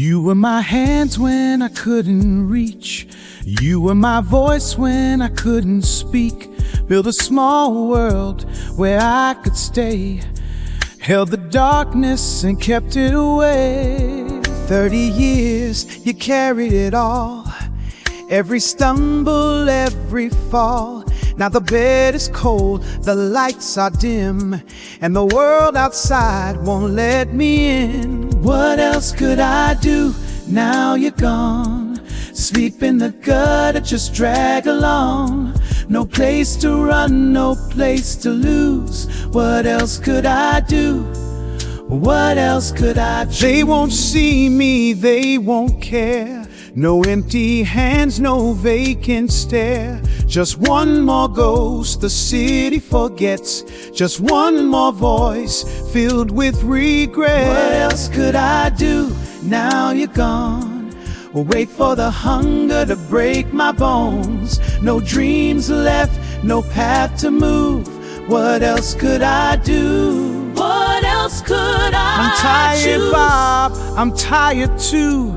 You were my hands when I couldn't reach. You were my voice when I couldn't speak. Built a small world where I could stay. Held the darkness and kept it away. Thirty years, you carried it all. Every stumble, every fall. Now the bed is cold, the lights are dim, and the world outside won't let me in. What else could I do now you're gone? Sleep in the gutter, just drag along. No place to run, no place to lose. What else could I do? What else could I do? They won't see me, they won't care. No empty hands, no vacant stare. Just one more ghost the city forgets. Just one more voice filled with regret. What else could I do now you're gone? Wait for the hunger to break my bones. No dreams left, no path to move. What else could I do? What else could I I'm tired, choose? Bob. I'm tired too.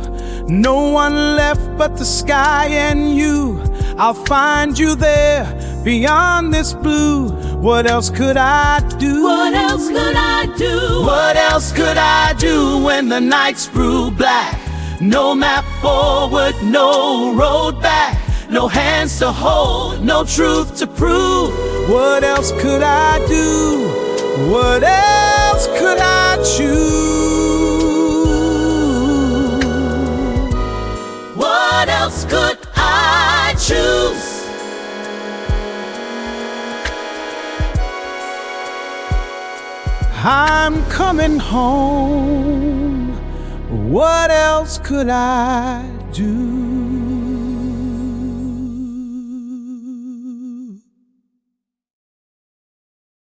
No one left but the sky and you. I'll find you there beyond this blue. What else could I do? What else could I do? What else could I do when the nights grew black? No map forward, no road back, no hands to hold, no truth to prove. What else could I do? What else could I choose? I'm coming home. What else could I do?